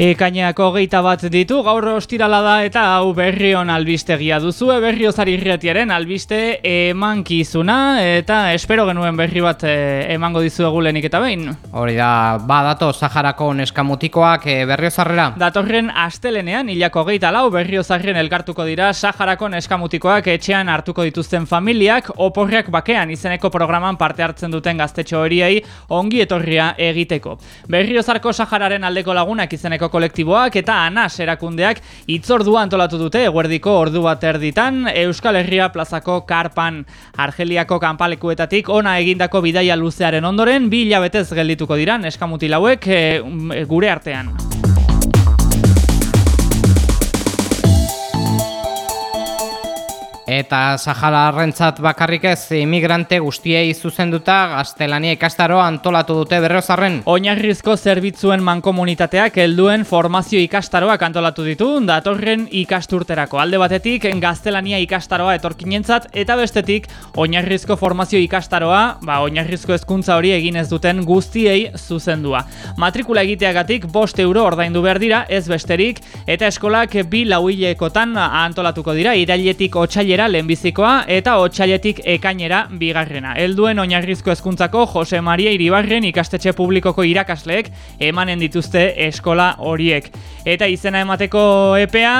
Ekainako geita bat ditu, gaur ostirala da eta hau berrion albistegia duzu, berriozari irretiaren albiste emankizuna eta espero genuen berri bat eh, emango dizu egulenik eta behin. Hori da, badato Saharako neskamutikoak e, berriozarrera? Datorren astelenean, hilako geita lau, berriozarren elkartuko dira Saharako neskamutikoak etxean hartuko dituzten familiak, oporrak bakean izeneko programan parte hartzen duten gaztetxo horiei ongi etorria egiteko. Berriozarko Sahararen aldeko lagunak izeneko kolektiboak eta anas erakundeak itzordua antolatu dute eguerdiko ordu bat erditan Euskal Herria plazako karpan Argeliako kanpalekuetatik ona egindako bidaia luzearen ondoren bi hilabetez geldituko dira eskamutilauek e, eh, gure artean. Eta Sahararrentzat bakarrik ez imigrante guztiei zuzenduta gaztelania ikastaroa antolatu dute berrozarren. Oinarrizko zerbitzuen mankomunitateak helduen formazio ikastaroak antolatu ditu datorren ikasturterako. Alde batetik gaztelania ikastaroa etorkinentzat eta bestetik oinarrizko formazio ikastaroa, ba oinarrizko hezkuntza hori egin ez duten guztiei zuzendua. Matrikula egiteagatik bost euro ordaindu behar dira ez besterik eta eskolak bi lauilekotan antolatuko dira irailetik otxailera lehenbizikoa eta otxailetik ekainera bigarrena. Helduen oinarrizko hezkuntzako Jose Maria Iribarren ikastetxe publikoko irakasleek emanen dituzte eskola horiek. Eta izena emateko epea,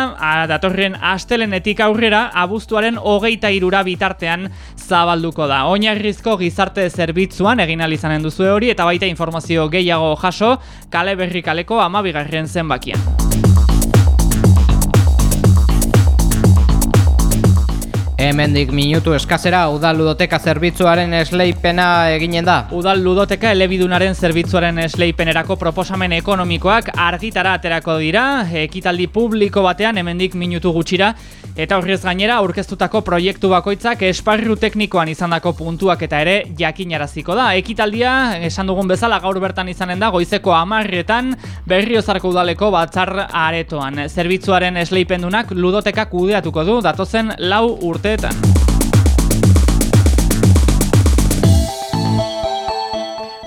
datorren astelenetik aurrera, abuztuaren hogeita irura bitartean zabalduko da. Oinarrizko gizarte zerbitzuan egin alizanen duzu hori eta baita informazio gehiago jaso kale berri kaleko amabigarren zenbakian. Hemendik minutu eskazera udal ludoteka zerbitzuaren esleipena eginen da. Udal ludoteka elebidunaren zerbitzuaren esleipenerako proposamen ekonomikoak argitara aterako dira, ekitaldi publiko batean hemendik minutu gutxira, eta horrez gainera aurkeztutako proiektu bakoitzak esparru teknikoan izandako puntuak eta ere jakinaraziko da. Ekitaldia, esan dugun bezala gaur bertan izanen da, goizeko amarretan berriozarko udaleko batzar aretoan. Zerbitzuaren esleipendunak ludoteka kudeatuko du, datozen lau urte urteetan.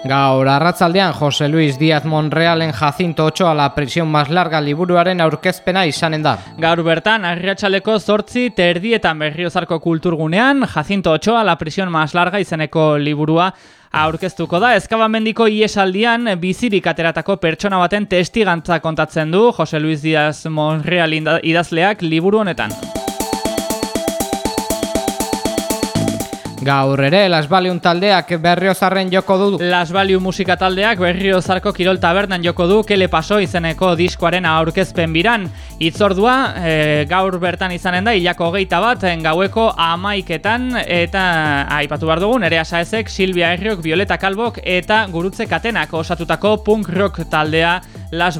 Gaur arratzaldean Jose Luis Díaz Monrealen Jacinto Ochoa la prisión más larga liburuaren aurkezpena izanen da. Gaur bertan Arriatxaleko zortzi terdietan berriozarko kulturgunean Jacinto Ochoa la prisión más larga izeneko liburua aurkeztuko da. Ezkabamendiko iesaldian bizirik ateratako pertsona baten testigantza kontatzen du Jose Luis Díaz Monreal idazleak liburu honetan. Gaur ere, Las Baliun taldeak berriozarren joko du. Las Baliu musika taldeak berriozarko kirol tabernan joko du, kele paso izeneko diskoaren aurkezpen biran. Itzordua, e, gaur bertan izanen da, hilako geita bat, gaueko amaiketan, eta aipatu behar dugun, ere asaezek, Silvia Herriok, Violeta Kalbok, eta gurutze katenak osatutako punk rock taldea Las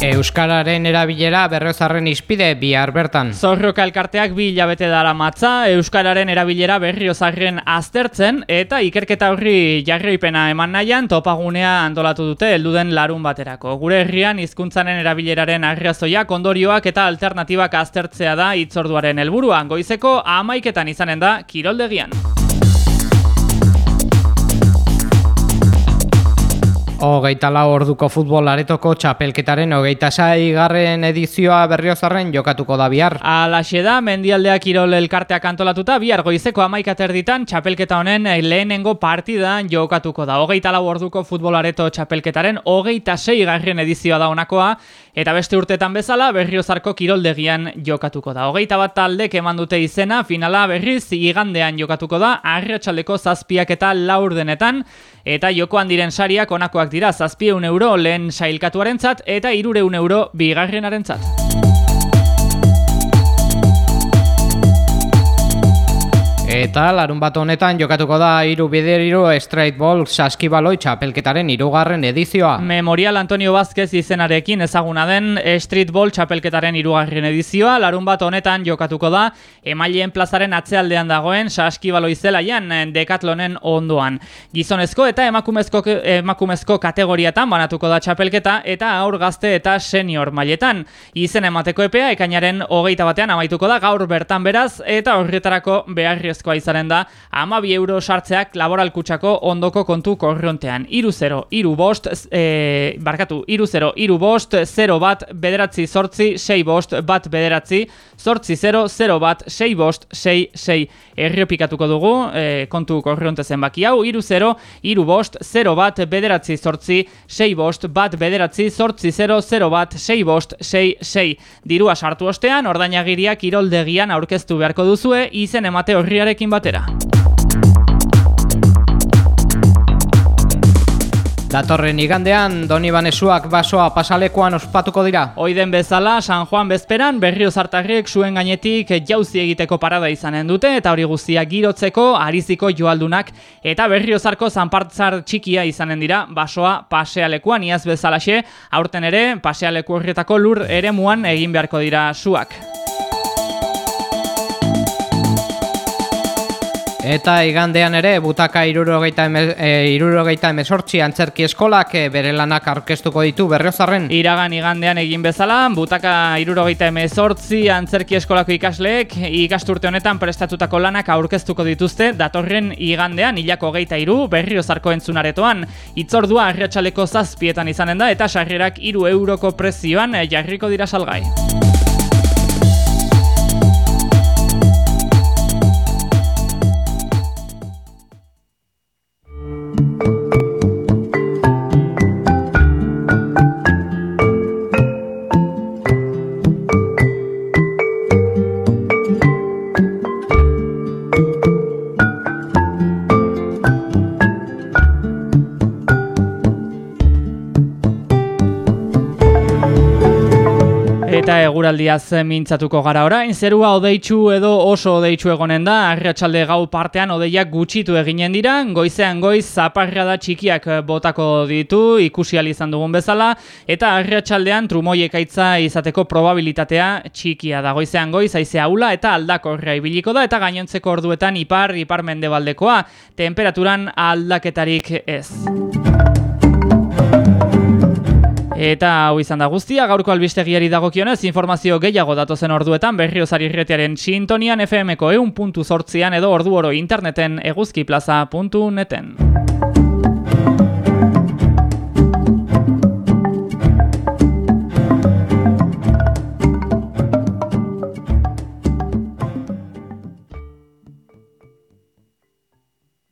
Euskararen erabilera berriozarren izpide bihar bertan. Zorroka elkarteak bi hilabete dara matza, Euskararen erabilera berriozarren aztertzen, eta ikerketa horri jarripena eman nahian topagunea antolatu dute helduden larun baterako. Gure herrian hizkuntzaren erabileraren arrazoiak, ondorioak eta alternatibak aztertzea da itzorduaren helburuan goizeko amaiketan izanen da kiroldegian. Hogeita lau orduko futbol aretoko txapelketaren hogeita garren edizioa berriozarren jokatuko da bihar. Alaxe da, mendialdeak irol elkarteak antolatuta, bihar goizeko amaikater ditan txapelketa honen lehenengo partidan jokatuko da. Hogeita lau orduko futbol areto txapelketaren hogeita garren edizioa da honakoa, eta beste urtetan bezala berriozarko kiroldegian jokatuko da. Hogeita bat taldek eman dute izena, finala berriz igandean jokatuko da, arretxaldeko zazpiak eta laur denetan, eta jokoan diren sariak onakoak dira zazpieun euro lehen sailkatuarentzat eta irureun euro bigarrenarentzat. Eta larun bat honetan jokatuko da iru bideriru Straight Ball saskibaloi txapelketaren irugarren edizioa. Memorial Antonio Vázquez izenarekin ezaguna den Street Ball txapelketaren irugarren edizioa. Larun bat honetan jokatuko da emaileen plazaren atzealdean dagoen saskibaloi zelaian dekatlonen ondoan. Gizonezko eta emakumezko, emakumezko kategoriatan banatuko da txapelketa eta aur gazte eta senior mailetan. Izen emateko epea ekainaren hogeita batean amaituko da gaur bertan beraz eta horretarako beharrezko beharrezkoa izaren da, ama bi euro sartzeak laboralkutsako ondoko kontu korrontean. Iru zero, iru bost, e, barkatu, iru zero, iru bost, zero bat, bederatzi sortzi, sei bost, bat bederatzi, sortzi zero, zero bat, sei bost, sei, sei. Erriopikatuko dugu, e, kontu korronte zenbaki hau, iru zero, iru bost, zero bat, bederatzi sortzi, sei bost, bat bederatzi, sortzi zero, zero bat, sei bost, sei, sei. Dirua sartu ostean, ordainagiriak iroldegian aurkeztu beharko duzue, izen emate horriarekin batera. Datorren igandean, Doni Banesuak basoa pasalekoan ospatuko dira. Oiden bezala, San Juan bezperan, berrio zartarriek zuen gainetik jauzi egiteko parada izanen dute, eta hori guztia girotzeko, ariziko joaldunak, eta berrio zarko zanpartzar txikia izanen dira, basoa pasealekuan, iaz bezalaxe, aurten ere, pasealeku horretako lur ere muan egin beharko dira suak. Eta igandean ere, butaka irurogeita, eme, e, emesortzi antzerki eskolak e, bere lanak aurkeztuko ditu berriozarren. Iragan igandean egin bezala, butaka irurogeita emezortzi antzerki eskolako ikasleek ikasturte honetan prestatutako lanak aurkeztuko dituzte datorren igandean hilako geita iru berriozarko entzunaretoan. Itzordua arriatxaleko zazpietan izanen da eta sarrerak iru euroko prezioan jarriko dira salgai. Eguraldiaz mintzatuko gara orain, zerua odeitzu edo oso odeitzu egonen da, arriatxalde gau partean odeiak gutxitu eginen dira, goizean goiz zaparra da txikiak botako ditu, ikusi izan dugun bezala, eta arriatxaldean trumoiek aitza izateko probabilitatea txikia da. Goizean goiz, aize haula eta aldakorra ibiliko da, eta gainontzeko orduetan ipar, ipar mendebaldekoa, temperaturan aldaketarik ez. Eta hau izan da guztia, gaurko albistegiari dagokionez informazio gehiago datozen orduetan berriozari irretiaren sintonian FM-ko eun puntu edo ordu oro interneten eguzkiplaza.neten.